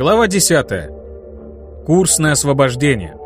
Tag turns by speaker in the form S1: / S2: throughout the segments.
S1: Глава 10. Курс на освобождение.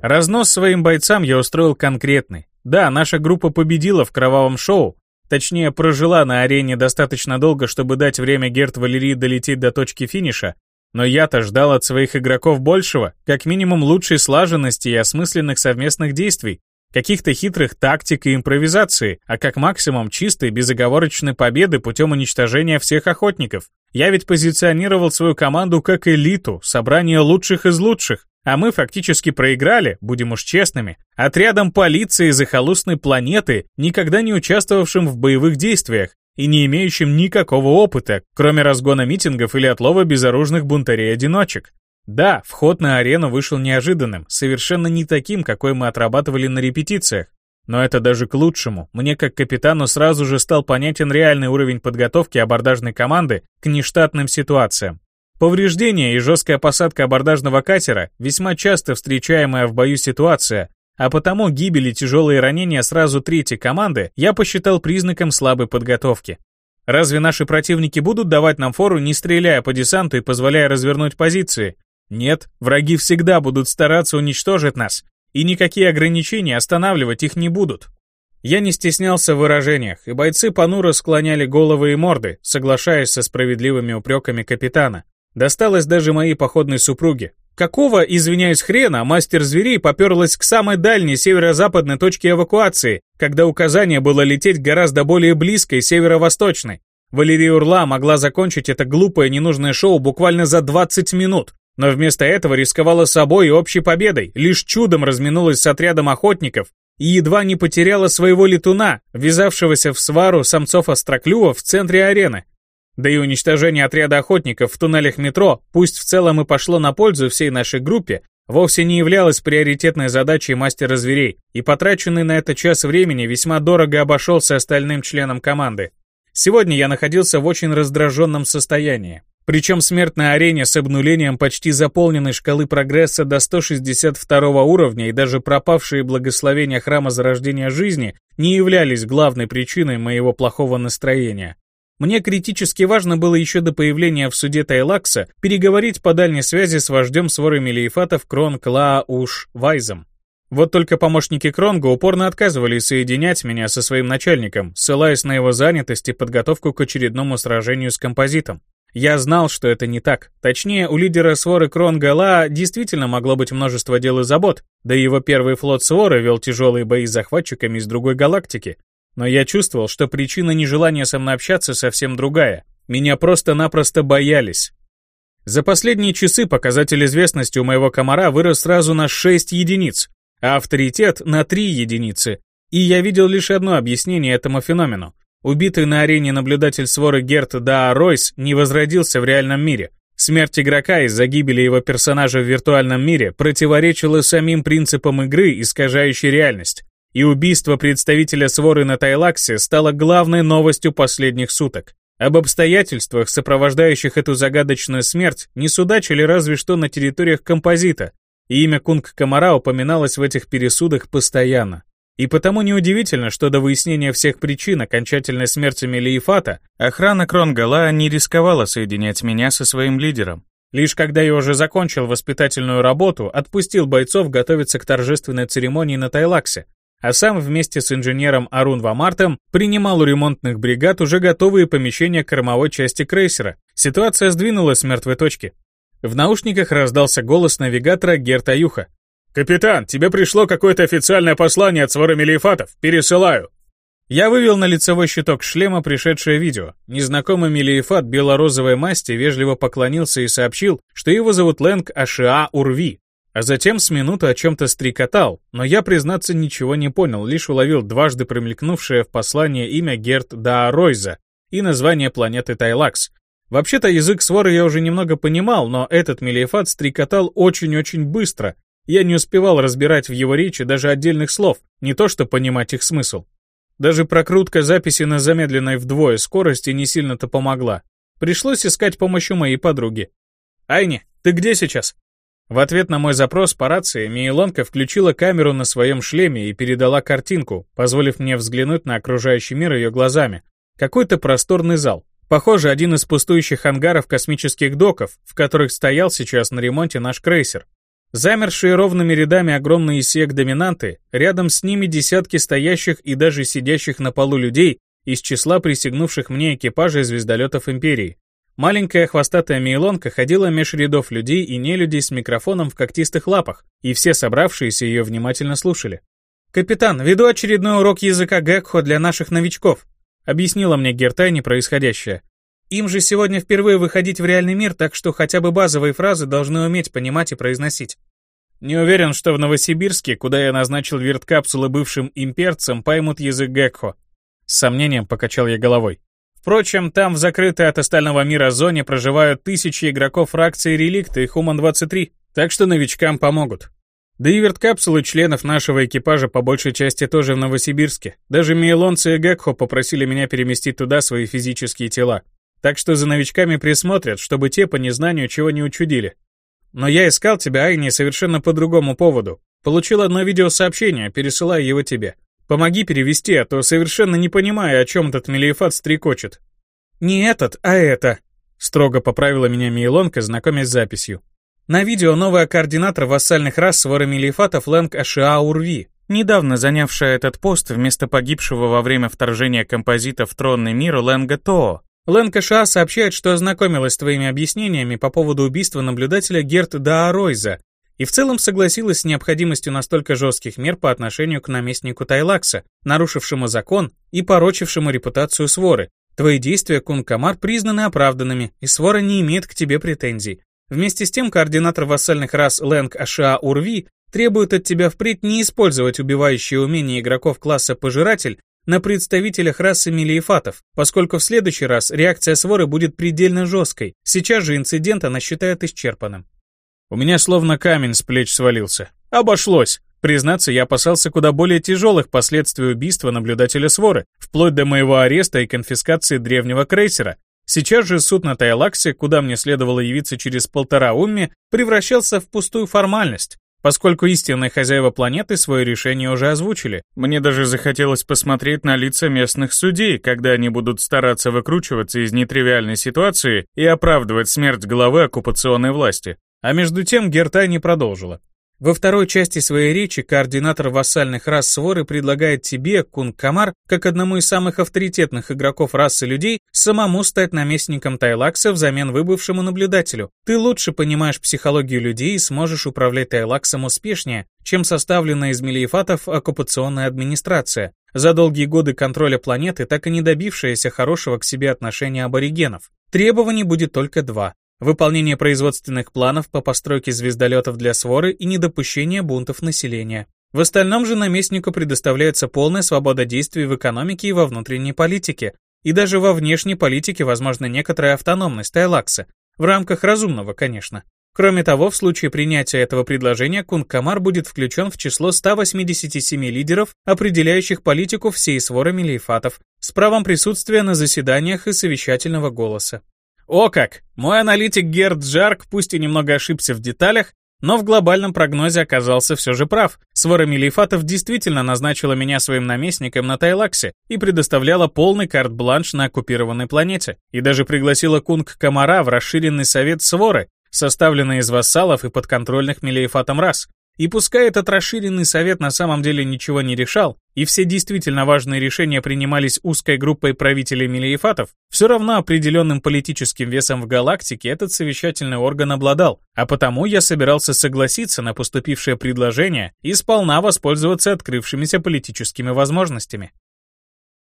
S1: Разнос своим бойцам я устроил конкретный. Да, наша группа победила в кровавом шоу, точнее прожила на арене достаточно долго, чтобы дать время Герт Валерии долететь до точки финиша, но я-то ждал от своих игроков большего, как минимум лучшей слаженности и осмысленных совместных действий, каких-то хитрых тактик и импровизации, а как максимум чистой безоговорочной победы путем уничтожения всех охотников. Я ведь позиционировал свою команду как элиту, собрание лучших из лучших, а мы фактически проиграли, будем уж честными, отрядом полиции захолустной планеты, никогда не участвовавшим в боевых действиях и не имеющим никакого опыта, кроме разгона митингов или отлова безоружных бунтарей-одиночек. Да, вход на арену вышел неожиданным, совершенно не таким, какой мы отрабатывали на репетициях. Но это даже к лучшему. Мне как капитану сразу же стал понятен реальный уровень подготовки абордажной команды к нештатным ситуациям. Повреждения и жесткая посадка абордажного катера – весьма часто встречаемая в бою ситуация, а потому гибель и тяжелые ранения сразу третьей команды я посчитал признаком слабой подготовки. Разве наши противники будут давать нам фору, не стреляя по десанту и позволяя развернуть позиции? Нет, враги всегда будут стараться уничтожить нас, и никакие ограничения останавливать их не будут. Я не стеснялся в выражениях, и бойцы понуро склоняли головы и морды, соглашаясь со справедливыми упреками капитана. Досталось даже моей походной супруге. Какого, извиняюсь, хрена, мастер зверей поперлась к самой дальней северо-западной точке эвакуации, когда указание было лететь гораздо более близкой северо-восточной? Валерия Урла могла закончить это глупое ненужное шоу буквально за 20 минут, но вместо этого рисковала собой и общей победой, лишь чудом разминулась с отрядом охотников и едва не потеряла своего летуна, ввязавшегося в свару самцов-остроклювов в центре арены. Да и уничтожение отряда охотников в туннелях метро, пусть в целом и пошло на пользу всей нашей группе, вовсе не являлось приоритетной задачей мастера зверей, и потраченный на это час времени весьма дорого обошелся остальным членам команды. Сегодня я находился в очень раздраженном состоянии. Причем смерть на арене с обнулением почти заполненной шкалы прогресса до 162 уровня и даже пропавшие благословения храма зарождения жизни не являлись главной причиной моего плохого настроения. Мне критически важно было еще до появления в суде Тайлакса переговорить по дальней связи с вождем своры Мелиефатов Крон Кла Уш Вайзом. Вот только помощники Кронга упорно отказывались соединять меня со своим начальником, ссылаясь на его занятость и подготовку к очередному сражению с композитом. Я знал, что это не так. Точнее, у лидера своры Кронга Ла действительно могло быть множество дел и забот, да и его первый флот своры вел тяжелые бои с захватчиками из другой галактики. Но я чувствовал, что причина нежелания со мной общаться совсем другая. Меня просто-напросто боялись. За последние часы показатель известности у моего комара вырос сразу на 6 единиц, а авторитет на 3 единицы. И я видел лишь одно объяснение этому феномену. Убитый на арене наблюдатель своры Герт Да Ройс не возродился в реальном мире. Смерть игрока из-за гибели его персонажа в виртуальном мире противоречила самим принципам игры, искажающей реальность. И убийство представителя своры на Тайлаксе стало главной новостью последних суток. Об обстоятельствах, сопровождающих эту загадочную смерть, не судачили разве что на территориях композита, и имя Кунг Камара упоминалось в этих пересудах постоянно. И потому неудивительно, что до выяснения всех причин окончательной смерти Мелефата охрана Кронгала не рисковала соединять меня со своим лидером. Лишь когда я уже закончил воспитательную работу, отпустил бойцов готовиться к торжественной церемонии на Тайлаксе, а сам вместе с инженером Арун Вамартом принимал у ремонтных бригад уже готовые помещения кормовой части крейсера. Ситуация сдвинулась с мертвой точки. В наушниках раздался голос навигатора Герта Юха. «Капитан, тебе пришло какое-то официальное послание от свора Мелиефатов. Пересылаю». Я вывел на лицевой щиток шлема пришедшее видео. Незнакомый Мелиефат бело-розовой масти вежливо поклонился и сообщил, что его зовут Лэнг Ашиа Урви. А затем с минуты о чем-то стрекотал, но я, признаться, ничего не понял, лишь уловил дважды промелькнувшее в послании имя Герт Дааройза и название планеты Тайлакс. Вообще-то язык своры я уже немного понимал, но этот Мелиефат стрекотал очень-очень быстро, я не успевал разбирать в его речи даже отдельных слов, не то что понимать их смысл. Даже прокрутка записи на замедленной вдвое скорости не сильно-то помогла. Пришлось искать помощь у моей подруги. «Айни, ты где сейчас?» В ответ на мой запрос по рации Мейлонка включила камеру на своем шлеме и передала картинку, позволив мне взглянуть на окружающий мир ее глазами. Какой-то просторный зал. Похоже, один из пустующих ангаров космических доков, в которых стоял сейчас на ремонте наш крейсер. Замершие ровными рядами огромные сек-доминанты, рядом с ними десятки стоящих и даже сидящих на полу людей из числа присягнувших мне экипажей звездолетов Империи. Маленькая хвостатая мейлонка ходила меж рядов людей и нелюдей с микрофоном в когтистых лапах, и все собравшиеся ее внимательно слушали. «Капитан, веду очередной урок языка Гекхо для наших новичков», объяснила мне Гертайни происходящее. Им же сегодня впервые выходить в реальный мир, так что хотя бы базовые фразы должны уметь понимать и произносить. Не уверен, что в Новосибирске, куда я назначил верткапсулы бывшим имперцам, поймут язык Гекхо. С сомнением покачал я головой. Впрочем, там в закрытой от остального мира зоне проживают тысячи игроков фракции Реликта и Хуман-23, так что новичкам помогут. Да и верткапсулы членов нашего экипажа по большей части тоже в Новосибирске. Даже Мейлонцы и Гекхо попросили меня переместить туда свои физические тела. Так что за новичками присмотрят, чтобы те по незнанию чего не учудили. Но я искал тебя, Айни, совершенно по другому поводу. Получил одно видеосообщение, пересылаю его тебе. Помоги перевести, а то совершенно не понимаю, о чем этот Мелиефат стрекочет. Не этот, а это. Строго поправила меня Мейлонка, знакомясь с записью. На видео новая координатор вассальных рас своры Мелифатов Лэнг Ашиа Урви, недавно занявшая этот пост вместо погибшего во время вторжения композита в тронный мир Лэнга Тоо. Лэнг Ашиа сообщает, что ознакомилась с твоими объяснениями по поводу убийства наблюдателя Герт Дааройза и в целом согласилась с необходимостью настолько жестких мер по отношению к наместнику Тайлакса, нарушившему закон и порочившему репутацию своры. Твои действия, Кун Камар, признаны оправданными, и свора не имеет к тебе претензий. Вместе с тем, координатор вассальных рас Лэнг Аша Урви требует от тебя впредь не использовать убивающие умения игроков класса Пожиратель на представителях расы Мелиефатов, поскольку в следующий раз реакция своры будет предельно жесткой. Сейчас же инцидент она считает исчерпанным. У меня словно камень с плеч свалился. Обошлось. Признаться, я опасался куда более тяжелых последствий убийства наблюдателя своры, вплоть до моего ареста и конфискации древнего крейсера, Сейчас же суд на Тайлаксе, куда мне следовало явиться через полтора умми, превращался в пустую формальность, поскольку истинные хозяева планеты свое решение уже озвучили. Мне даже захотелось посмотреть на лица местных судей, когда они будут стараться выкручиваться из нетривиальной ситуации и оправдывать смерть главы оккупационной власти. А между тем Гертай не продолжила. Во второй части своей речи координатор вассальных рас Своры предлагает тебе, Кун Камар, как одному из самых авторитетных игроков расы людей, самому стать наместником Тайлакса взамен выбывшему наблюдателю. Ты лучше понимаешь психологию людей и сможешь управлять Тайлаксом успешнее, чем составленная из мелиефатов оккупационная администрация, за долгие годы контроля планеты так и не добившаяся хорошего к себе отношения аборигенов. Требований будет только два выполнение производственных планов по постройке звездолетов для своры и недопущение бунтов населения. В остальном же наместнику предоставляется полная свобода действий в экономике и во внутренней политике, и даже во внешней политике возможна некоторая автономность Тайлакса, в рамках разумного, конечно. Кроме того, в случае принятия этого предложения Кунг-Камар будет включен в число 187 лидеров, определяющих политику всей своры Мелиефатов, с правом присутствия на заседаниях и совещательного голоса. О как! Мой аналитик Герд Джарк пусть и немного ошибся в деталях, но в глобальном прогнозе оказался все же прав. Свора Мелефатов действительно назначила меня своим наместником на Тайлаксе и предоставляла полный карт-бланш на оккупированной планете. И даже пригласила Кунг Камара в расширенный совет Своры, составленный из вассалов и подконтрольных Мелефатам рас. И пускай этот расширенный совет на самом деле ничего не решал, и все действительно важные решения принимались узкой группой правителей Мелефатов, все равно определенным политическим весом в галактике этот совещательный орган обладал, а потому я собирался согласиться на поступившее предложение и сполна воспользоваться открывшимися политическими возможностями.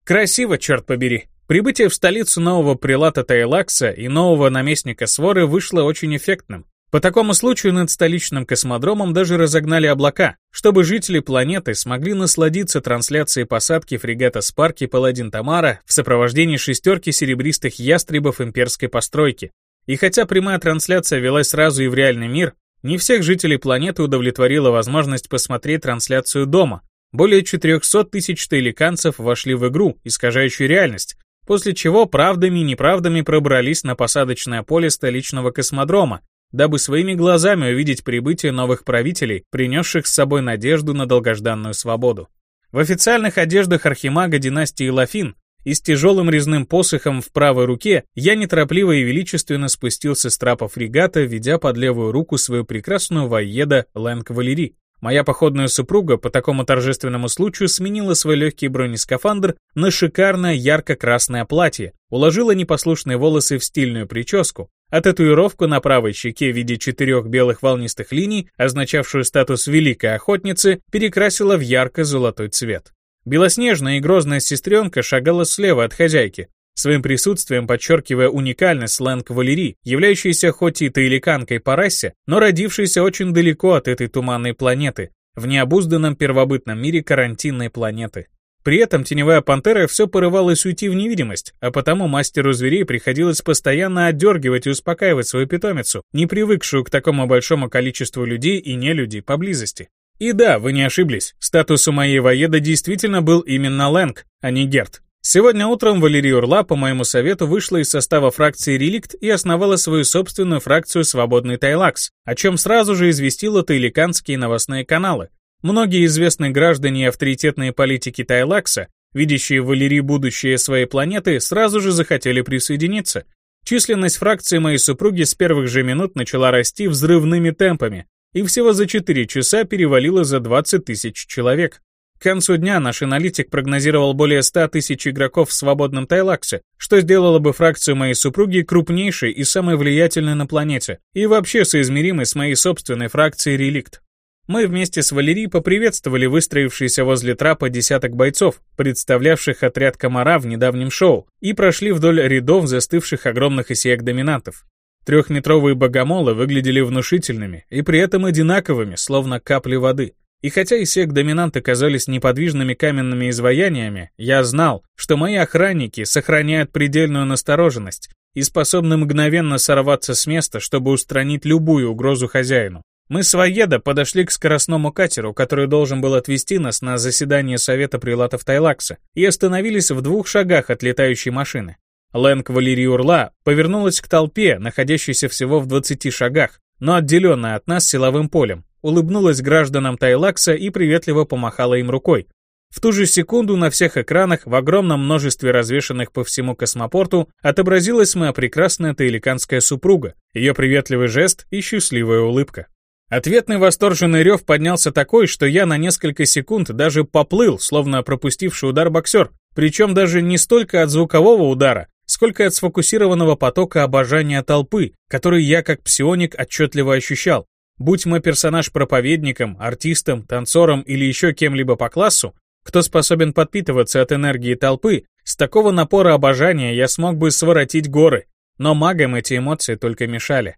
S1: Красиво, черт побери. Прибытие в столицу нового прилата Тайлакса и нового наместника Своры вышло очень эффектным. По такому случаю над столичным космодромом даже разогнали облака, чтобы жители планеты смогли насладиться трансляцией посадки фрегата Спарки Паладин Тамара в сопровождении шестерки серебристых ястребов имперской постройки. И хотя прямая трансляция велась сразу и в реальный мир, не всех жителей планеты удовлетворила возможность посмотреть трансляцию дома. Более 400 тысяч таиликанцев вошли в игру, искажающую реальность, после чего правдами и неправдами пробрались на посадочное поле столичного космодрома, дабы своими глазами увидеть прибытие новых правителей, принесших с собой надежду на долгожданную свободу. В официальных одеждах архимага династии Лафин и с тяжелым резным посохом в правой руке я неторопливо и величественно спустился с трапа фрегата, ведя под левую руку свою прекрасную воеда Лэнг Валери. Моя походная супруга по такому торжественному случаю сменила свой легкий бронескафандр на шикарное ярко-красное платье, уложила непослушные волосы в стильную прическу, а татуировку на правой щеке в виде четырех белых волнистых линий, означавшую статус великой охотницы, перекрасила в ярко-золотой цвет. Белоснежная и грозная сестренка шагала слева от хозяйки, своим присутствием подчеркивая уникальность сленг Валерии, являющейся хоть и таиликанкой по расе, но родившейся очень далеко от этой туманной планеты, в необузданном первобытном мире карантинной планеты. При этом теневая пантера все порывалась уйти в невидимость, а потому мастеру зверей приходилось постоянно отдергивать и успокаивать свою питомицу, не привыкшую к такому большому количеству людей и нелюдей поблизости. И да, вы не ошиблись, статус у моей воеда действительно был именно Лэнг, а не Герт. Сегодня утром Валерия Урла по моему совету вышла из состава фракции Реликт и основала свою собственную фракцию Свободный Тайлакс, о чем сразу же известила таиликанские новостные каналы. Многие известные граждане и авторитетные политики Тайлакса, видящие в Валерии будущее своей планеты, сразу же захотели присоединиться. Численность фракции моей супруги с первых же минут начала расти взрывными темпами, и всего за 4 часа перевалила за 20 тысяч человек. К концу дня наш аналитик прогнозировал более 100 тысяч игроков в свободном Тайлаксе, что сделало бы фракцию моей супруги крупнейшей и самой влиятельной на планете, и вообще соизмеримой с моей собственной фракцией Реликт. Мы вместе с Валерией поприветствовали выстроившиеся возле трапа десяток бойцов, представлявших отряд комара в недавнем шоу, и прошли вдоль рядов застывших огромных исеек-доминантов. Трехметровые богомолы выглядели внушительными и при этом одинаковыми, словно капли воды. И хотя и сек-доминанты казались неподвижными каменными изваяниями, я знал, что мои охранники сохраняют предельную настороженность и способны мгновенно сорваться с места, чтобы устранить любую угрозу хозяину. Мы с Воеда подошли к скоростному катеру, который должен был отвезти нас на заседание Совета Прилатов Тайлакса, и остановились в двух шагах от летающей машины. Лэнг Валерий Урла повернулась к толпе, находящейся всего в 20 шагах, но отделенная от нас силовым полем, улыбнулась гражданам Тайлакса и приветливо помахала им рукой. В ту же секунду на всех экранах в огромном множестве развешанных по всему космопорту отобразилась моя прекрасная таиликанская супруга, ее приветливый жест и счастливая улыбка. Ответный восторженный рев поднялся такой, что я на несколько секунд даже поплыл, словно пропустивший удар боксер, причем даже не столько от звукового удара, сколько от сфокусированного потока обожания толпы, который я как псионик отчетливо ощущал. Будь мой персонаж проповедником, артистом, танцором или еще кем-либо по классу, кто способен подпитываться от энергии толпы, с такого напора обожания я смог бы своротить горы, но магам эти эмоции только мешали.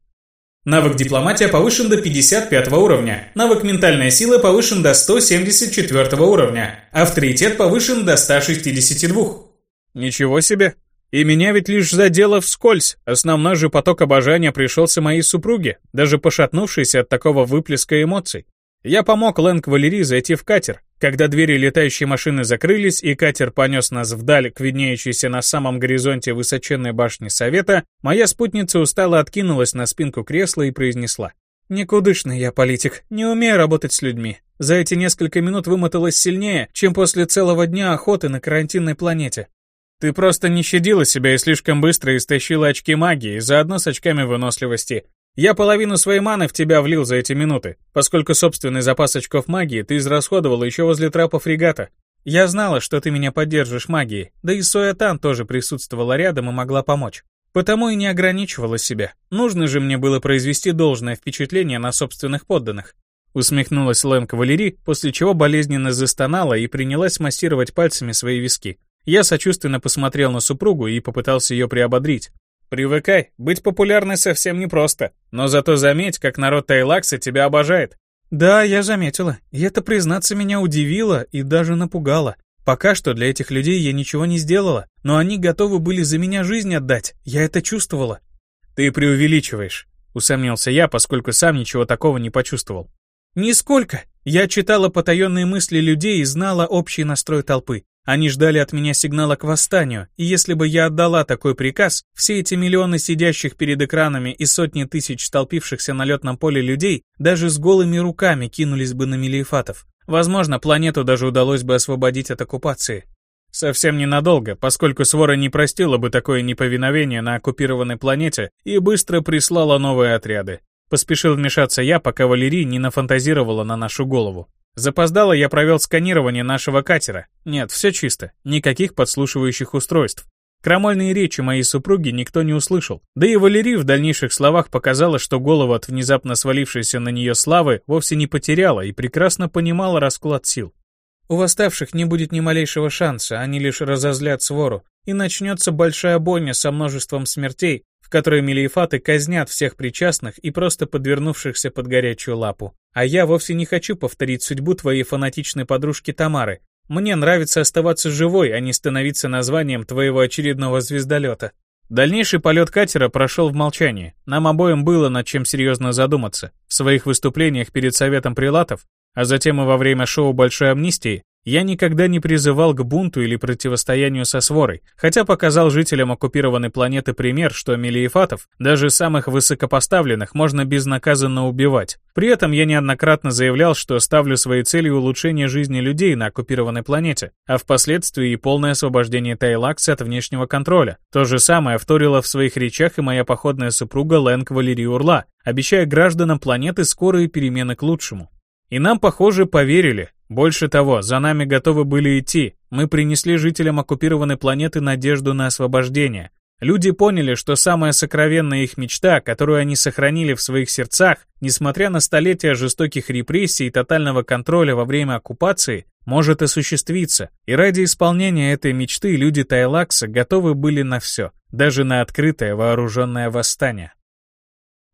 S1: Навык дипломатия повышен до 55 уровня. Навык ментальная сила повышен до 174 уровня. Авторитет повышен до 162. Ничего себе. И меня ведь лишь задело вскользь. Основной же поток обожания пришелся моей супруге, даже пошатнувшейся от такого выплеска эмоций. Я помог Лэнг Валерии зайти в катер. Когда двери летающей машины закрылись и катер понес нас вдаль к виднеющейся на самом горизонте высоченной башне Совета, моя спутница устало откинулась на спинку кресла и произнесла. «Никудышный я политик, не умею работать с людьми. За эти несколько минут вымоталась сильнее, чем после целого дня охоты на карантинной планете. Ты просто не щадила себя и слишком быстро истощила очки магии, заодно с очками выносливости. Я половину своей маны в тебя влил за эти минуты, поскольку собственный запас очков магии ты израсходовала еще возле трапа фрегата. Я знала, что ты меня поддержишь магией, да и Соятан тоже присутствовала рядом и могла помочь. Потому и не ограничивала себя. Нужно же мне было произвести должное впечатление на собственных подданных. Усмехнулась Лэнка Валери, после чего болезненно застонала и принялась массировать пальцами свои виски. Я сочувственно посмотрел на супругу и попытался ее приободрить. «Привыкай, быть популярной совсем непросто, но зато заметь, как народ Тайлакса тебя обожает». «Да, я заметила, и это, признаться, меня удивило и даже напугало. Пока что для этих людей я ничего не сделала, но они готовы были за меня жизнь отдать, я это чувствовала». «Ты преувеличиваешь», — усомнился я, поскольку сам ничего такого не почувствовал. «Нисколько. Я читала потаенные мысли людей и знала общий настрой толпы. Они ждали от меня сигнала к восстанию, и если бы я отдала такой приказ, все эти миллионы сидящих перед экранами и сотни тысяч столпившихся на летном поле людей даже с голыми руками кинулись бы на мелиефатов. Возможно, планету даже удалось бы освободить от оккупации. Совсем ненадолго, поскольку свора не простила бы такое неповиновение на оккупированной планете и быстро прислала новые отряды. Поспешил вмешаться я, пока Валерий не нафантазировала на нашу голову. Запоздало я провел сканирование нашего катера. Нет, все чисто, никаких подслушивающих устройств. Крамольные речи моей супруги никто не услышал. Да и Валерий в дальнейших словах показала, что голову от внезапно свалившейся на нее славы вовсе не потеряла и прекрасно понимала расклад сил. У восставших не будет ни малейшего шанса, они лишь разозлят свору, и начнется большая бойня со множеством смертей, в которой мелиефаты казнят всех причастных и просто подвернувшихся под горячую лапу. А я вовсе не хочу повторить судьбу твоей фанатичной подружки Тамары, мне нравится оставаться живой, а не становиться названием твоего очередного звездолета. Дальнейший полет катера прошел в молчании. Нам обоим было над чем серьезно задуматься. В своих выступлениях перед Советом Прилатов, а затем и во время шоу «Большой амнистии», я никогда не призывал к бунту или противостоянию со сворой, хотя показал жителям оккупированной планеты пример, что мелиефатов, даже самых высокопоставленных, можно безнаказанно убивать. При этом я неоднократно заявлял, что ставлю своей целью улучшение жизни людей на оккупированной планете, а впоследствии и полное освобождение Тайлакса от внешнего контроля. То же самое вторила в своих речах и моя походная супруга Лэнг Валерий Урла, обещая гражданам планеты скорые перемены к лучшему. И нам, похоже, поверили. Больше того, за нами готовы были идти. Мы принесли жителям оккупированной планеты надежду на освобождение. Люди поняли, что самая сокровенная их мечта, которую они сохранили в своих сердцах, несмотря на столетия жестоких репрессий и тотального контроля во время оккупации, может осуществиться. И ради исполнения этой мечты люди Тайлакса готовы были на все, даже на открытое вооруженное восстание.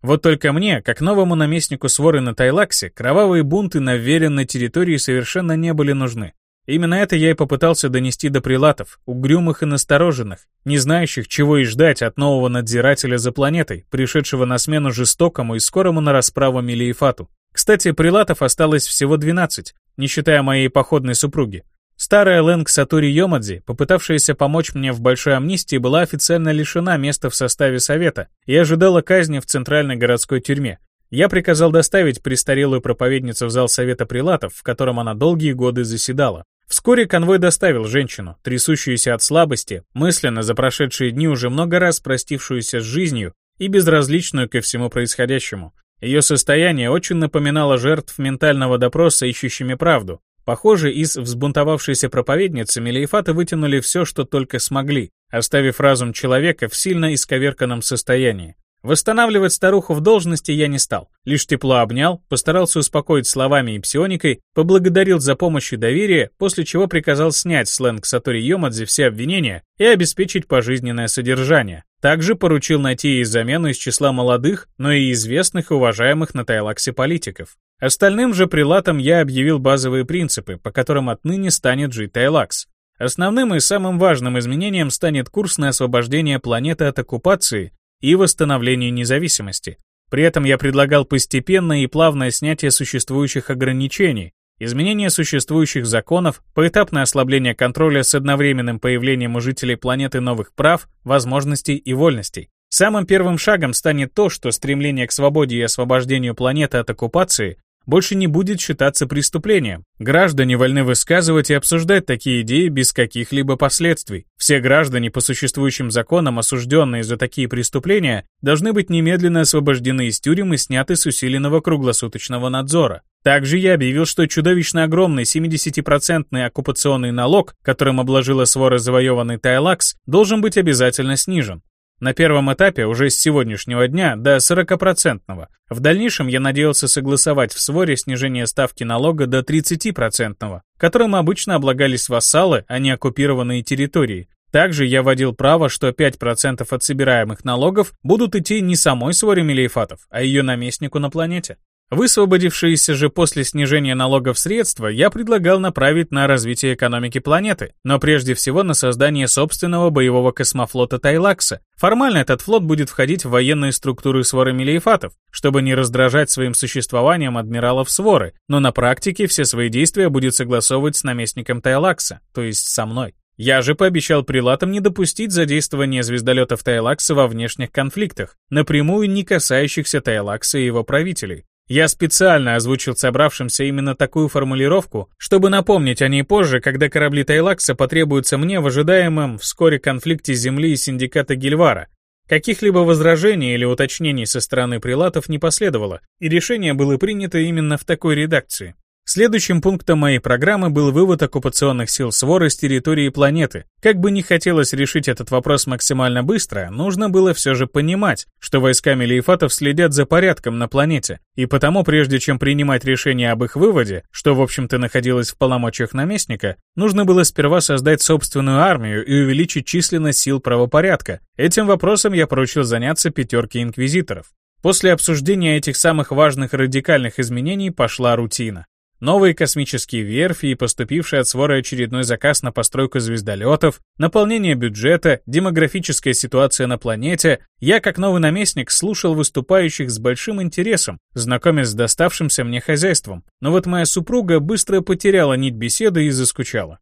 S1: Вот только мне, как новому наместнику своры на Тайлаксе, кровавые бунты на веренной территории совершенно не были нужны. Именно это я и попытался донести до прилатов, угрюмых и настороженных, не знающих, чего и ждать от нового надзирателя за планетой, пришедшего на смену жестокому и скорому на расправу Мелиефату. Кстати, прилатов осталось всего 12, не считая моей походной супруги. Старая Лэнг Сатури Йомадзи, попытавшаяся помочь мне в большой амнистии, была официально лишена места в составе совета и ожидала казни в центральной городской тюрьме. Я приказал доставить престарелую проповедницу в зал совета прилатов, в котором она долгие годы заседала. Вскоре конвой доставил женщину, трясущуюся от слабости, мысленно за прошедшие дни уже много раз простившуюся с жизнью и безразличную ко всему происходящему. Ее состояние очень напоминало жертв ментального допроса, ищущими правду, Похоже, из взбунтовавшейся проповедницы Мелиефаты вытянули все, что только смогли, оставив разум человека в сильно исковерканном состоянии. Восстанавливать старуху в должности я не стал. Лишь тепло обнял, постарался успокоить словами и псионикой, поблагодарил за помощь и доверие, после чего приказал снять сленг Сатори Йомадзе все обвинения и обеспечить пожизненное содержание. Также поручил найти ей замену из числа молодых, но и известных и уважаемых на Тайлаксе политиков. Остальным же прилатам я объявил базовые принципы, по которым отныне станет жить Тайлакс. Основным и самым важным изменением станет курс на освобождение планеты от оккупации и восстановление независимости. При этом я предлагал постепенное и плавное снятие существующих ограничений, изменение существующих законов, поэтапное ослабление контроля с одновременным появлением у жителей планеты новых прав, возможностей и вольностей. Самым первым шагом станет то, что стремление к свободе и освобождению планеты от оккупации больше не будет считаться преступлением. Граждане вольны высказывать и обсуждать такие идеи без каких-либо последствий. Все граждане по существующим законам, осужденные за такие преступления, должны быть немедленно освобождены из тюрем и сняты с усиленного круглосуточного надзора. Также я объявил, что чудовищно огромный 70-процентный оккупационный налог, которым обложила свора завоеванный Тайлакс, должен быть обязательно снижен. На первом этапе уже с сегодняшнего дня до 40-процентного. В дальнейшем я надеялся согласовать в своре снижение ставки налога до 30-процентного, которым обычно облагались вассалы, а не оккупированные территории. Также я вводил право, что 5% от собираемых налогов будут идти не самой своре Мелиефатов, а ее наместнику на планете. Высвободившиеся же после снижения налогов средства я предлагал направить на развитие экономики планеты, но прежде всего на создание собственного боевого космофлота Тайлакса. Формально этот флот будет входить в военные структуры Своры Мелиефатов, чтобы не раздражать своим существованием адмиралов Своры, но на практике все свои действия будет согласовывать с наместником Тайлакса, то есть со мной. Я же пообещал прилатам не допустить задействования звездолетов Тайлакса во внешних конфликтах, напрямую не касающихся Тайлакса и его правителей. Я специально озвучил собравшимся именно такую формулировку, чтобы напомнить о ней позже, когда корабли Тайлакса потребуются мне в ожидаемом вскоре конфликте Земли и синдиката Гильвара. Каких-либо возражений или уточнений со стороны прилатов не последовало, и решение было принято именно в такой редакции. Следующим пунктом моей программы был вывод оккупационных сил Своры с территории планеты. Как бы не хотелось решить этот вопрос максимально быстро, нужно было все же понимать, что войска Мелиефатов следят за порядком на планете, и потому прежде чем принимать решение об их выводе, что в общем-то находилось в полномочиях наместника, нужно было сперва создать собственную армию и увеличить численность сил правопорядка. Этим вопросом я поручил заняться пятерке инквизиторов. После обсуждения этих самых важных радикальных изменений пошла рутина. Новые космические верфи и поступивший от своры очередной заказ на постройку звездолетов, наполнение бюджета, демографическая ситуация на планете, я, как новый наместник, слушал выступающих с большим интересом, знакомясь с доставшимся мне хозяйством. Но вот моя супруга быстро потеряла нить беседы и заскучала.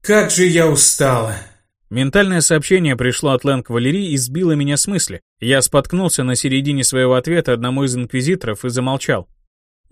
S2: «Как же я устала!»
S1: Ментальное сообщение пришло от Лэнг Валерии и сбило меня с мысли. Я споткнулся на середине своего ответа одному из инквизиторов и замолчал.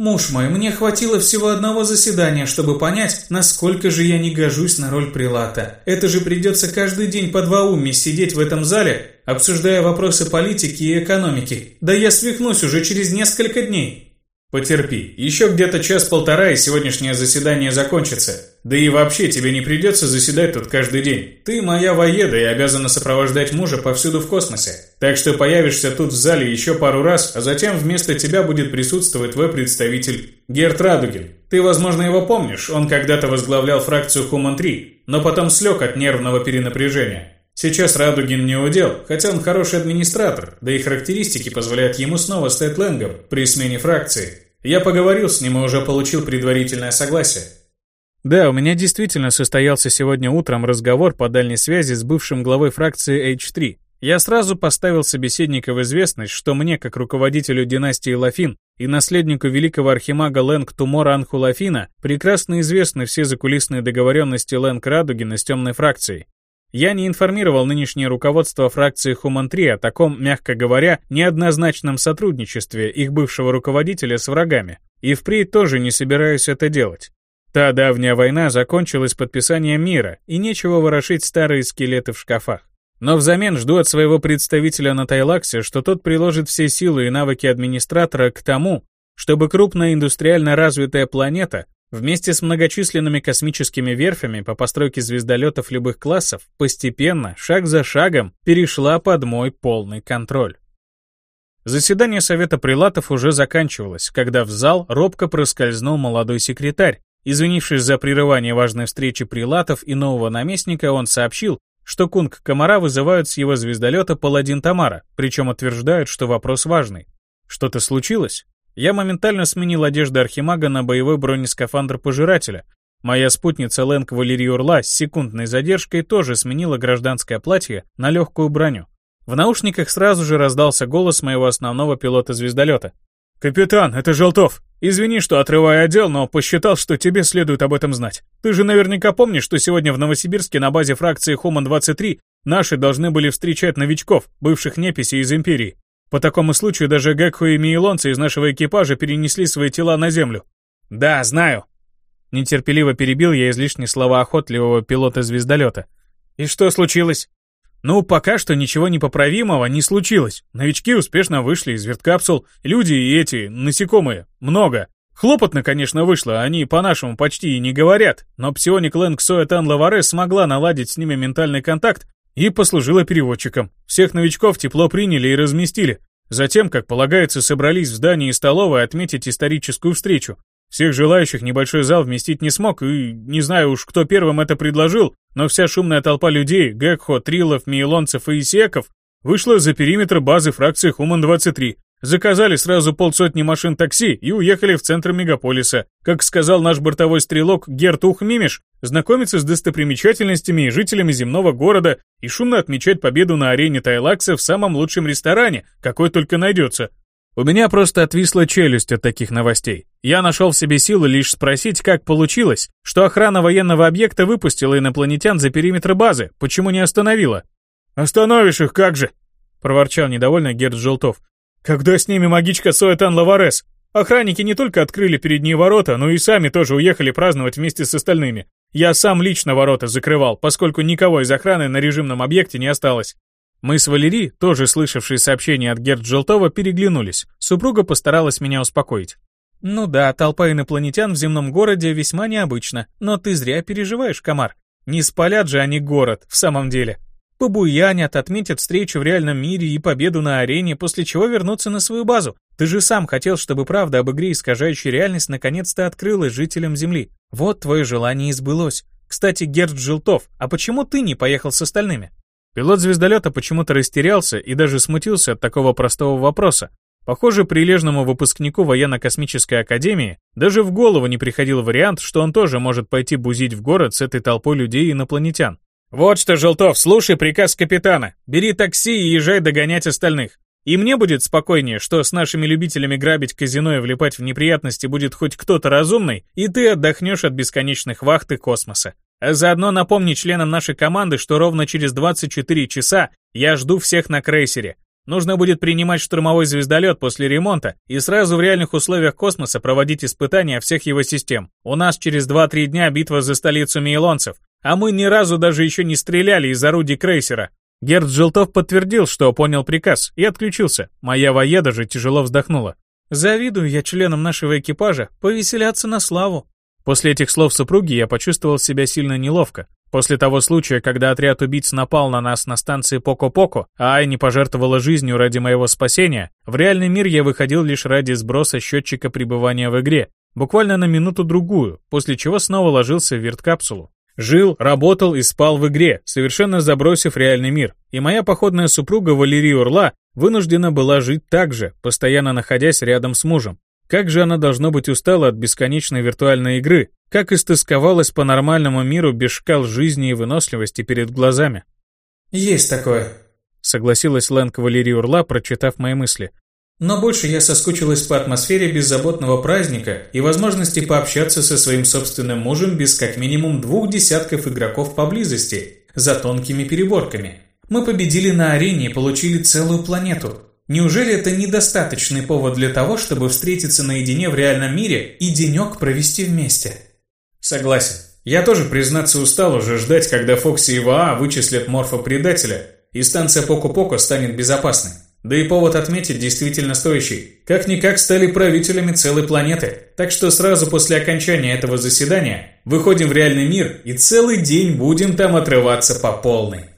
S2: «Муж мой, мне хватило всего одного заседания, чтобы понять, насколько же я не гожусь на роль прилата. Это же придется каждый день по два уме сидеть в этом зале, обсуждая вопросы политики и экономики. Да я свихнусь уже через несколько дней».
S3: Потерпи. Еще где-то час-полтора, и сегодняшнее заседание закончится. Да и вообще тебе не придется заседать тут каждый день. Ты моя воеда и обязана сопровождать мужа повсюду в космосе. Так что появишься тут в зале еще пару раз, а затем вместо тебя будет присутствовать твой представитель Герт Радугин. Ты, возможно, его помнишь, он когда-то возглавлял фракцию Хуман-3, но потом слег от нервного перенапряжения. Сейчас Радугин не удел, хотя он хороший администратор, да и характеристики позволяют ему снова стать Лэнгом при смене фракции. Я поговорил с ним и уже получил предварительное согласие.
S1: Да, у меня действительно состоялся сегодня утром разговор по дальней связи с бывшим главой фракции H3. Я сразу поставил собеседника в известность, что мне, как руководителю династии Лафин и наследнику великого архимага Лэнг Тумора Анху Лафина, прекрасно известны все закулисные договоренности Лэнг Радугина с темной фракцией. Я не информировал нынешнее руководство фракции Хуман-3 о таком, мягко говоря, неоднозначном сотрудничестве их бывшего руководителя с врагами, и впредь тоже не собираюсь это делать. Та давняя война закончилась подписанием мира, и нечего ворошить старые скелеты в шкафах. Но взамен жду от своего представителя на Тайлаксе, что тот приложит все силы и навыки администратора к тому, чтобы крупная индустриально развитая планета Вместе с многочисленными космическими верфями по постройке звездолетов любых классов постепенно, шаг за шагом, перешла под мой полный контроль. Заседание Совета Прилатов уже заканчивалось, когда в зал робко проскользнул молодой секретарь. Извинившись за прерывание важной встречи Прилатов и нового наместника, он сообщил, что Кунг Комара вызывают с его звездолета Паладин Тамара, причем утверждают, что вопрос важный. Что-то случилось? Я моментально сменил одежду Архимага на боевой бронескафандр Пожирателя. Моя спутница Лэнг Валерий Урла с секундной задержкой тоже сменила гражданское платье на легкую броню. В наушниках сразу же раздался голос моего основного пилота звездолета. «Капитан, это Желтов. Извини, что отрываю отдел, но посчитал, что тебе следует об этом знать. Ты же наверняка помнишь, что сегодня в Новосибирске на базе фракции Хуман-23 наши должны были встречать новичков, бывших неписей из Империи. По такому случаю даже Гекху и Мейлонцы из нашего экипажа перенесли свои тела на землю. Да, знаю. Нетерпеливо перебил я излишние слова охотливого пилота звездолета. И что случилось? Ну, пока что ничего непоправимого не случилось. Новички успешно вышли из верткапсул. Люди и эти, насекомые, много. Хлопотно, конечно, вышло, они по-нашему почти и не говорят, но псионик Лэнг Соэтан Лаварес смогла наладить с ними ментальный контакт и послужила переводчиком. Всех новичков тепло приняли и разместили. Затем, как полагается, собрались в здании столовой отметить историческую встречу. Всех желающих небольшой зал вместить не смог, и не знаю уж, кто первым это предложил, но вся шумная толпа людей, Гекхо, Трилов, Мейлонцев и Исеков, вышла за периметр базы фракции Хуман-23. Заказали сразу полсотни машин такси и уехали в центр мегаполиса. Как сказал наш бортовой стрелок Герт Ухмимиш, знакомиться с достопримечательностями и жителями земного города и шумно отмечать победу на арене Тайлакса в самом лучшем ресторане, какой только найдется. У меня просто отвисла челюсть от таких новостей. Я нашел в себе силы лишь спросить, как получилось, что охрана военного объекта выпустила инопланетян за периметр базы, почему не остановила? «Остановишь их, как же!» — проворчал недовольно Герд Желтов. Когда с ними магичка Соэтан Лаварес? Охранники не только открыли перед ней ворота, но и сами тоже уехали праздновать вместе с остальными. Я сам лично ворота закрывал, поскольку никого из охраны на режимном объекте не осталось. Мы с Валери, тоже слышавшие сообщение от Герд Желтова, переглянулись. Супруга постаралась меня успокоить. «Ну да, толпа инопланетян в земном городе весьма необычна, но ты зря переживаешь, Комар. Не спалят же они город, в самом деле. Побуянят, отметят встречу в реальном мире и победу на арене, после чего вернутся на свою базу. Ты же сам хотел, чтобы правда об игре, искажающей реальность, наконец-то открылась жителям Земли. Вот твое желание и сбылось. Кстати, Герд Желтов, а почему ты не поехал с остальными?» Пилот звездолета почему-то растерялся и даже смутился от такого простого вопроса. Похоже, прилежному выпускнику военно-космической академии даже в голову не приходил вариант, что он тоже может пойти бузить в город с этой толпой людей-инопланетян. «Вот что, Желтов, слушай приказ капитана. Бери такси и езжай догонять остальных. И мне будет спокойнее, что с нашими любителями грабить казино и влипать в неприятности будет хоть кто-то разумный, и ты отдохнешь от бесконечных вахт и космоса. А заодно напомни членам нашей команды, что ровно через 24 часа я жду всех на крейсере. Нужно будет принимать штурмовой звездолет после ремонта и сразу в реальных условиях космоса проводить испытания всех его систем. У нас через 2-3 дня битва за столицу мейлонцев, а мы ни разу даже еще не стреляли из орудий крейсера. Герд Желтов подтвердил, что понял приказ, и отключился. Моя воеда же тяжело вздохнула. «Завидую я членам нашего экипажа, повеселяться на славу». После этих слов супруги я почувствовал себя сильно неловко. После того случая, когда отряд убийц напал на нас на станции Поко-Поко, а Ай не пожертвовала жизнью ради моего спасения, в реальный мир я выходил лишь ради сброса счетчика пребывания в игре, буквально на минуту-другую, после чего снова ложился в вирт-капсулу. Жил, работал и спал в игре, совершенно забросив реальный мир. И моя походная супруга Валерия Урла вынуждена была жить так же, постоянно находясь рядом с мужем. Как же она должно быть устала от бесконечной виртуальной игры, как истосковалась по нормальному миру без шкал жизни и выносливости перед глазами.
S2: «Есть такое», — согласилась Лэн Кавалерий Урла, прочитав мои мысли. «Но больше я соскучилась по атмосфере беззаботного праздника и возможности пообщаться со своим собственным мужем без как минимум двух десятков игроков поблизости, за тонкими переборками. Мы победили на арене и получили целую планету. Неужели это недостаточный повод для того, чтобы встретиться наедине в реальном мире и денек провести вместе?»
S3: Согласен. Я тоже, признаться, устал уже ждать, когда Фокси и ВАА вычислят морфа-предателя, и станция Поко-Поко станет безопасной. Да и повод отметить действительно стоящий. Как-никак стали правителями целой планеты. Так что сразу после окончания этого заседания выходим в реальный мир и целый день будем там отрываться по полной.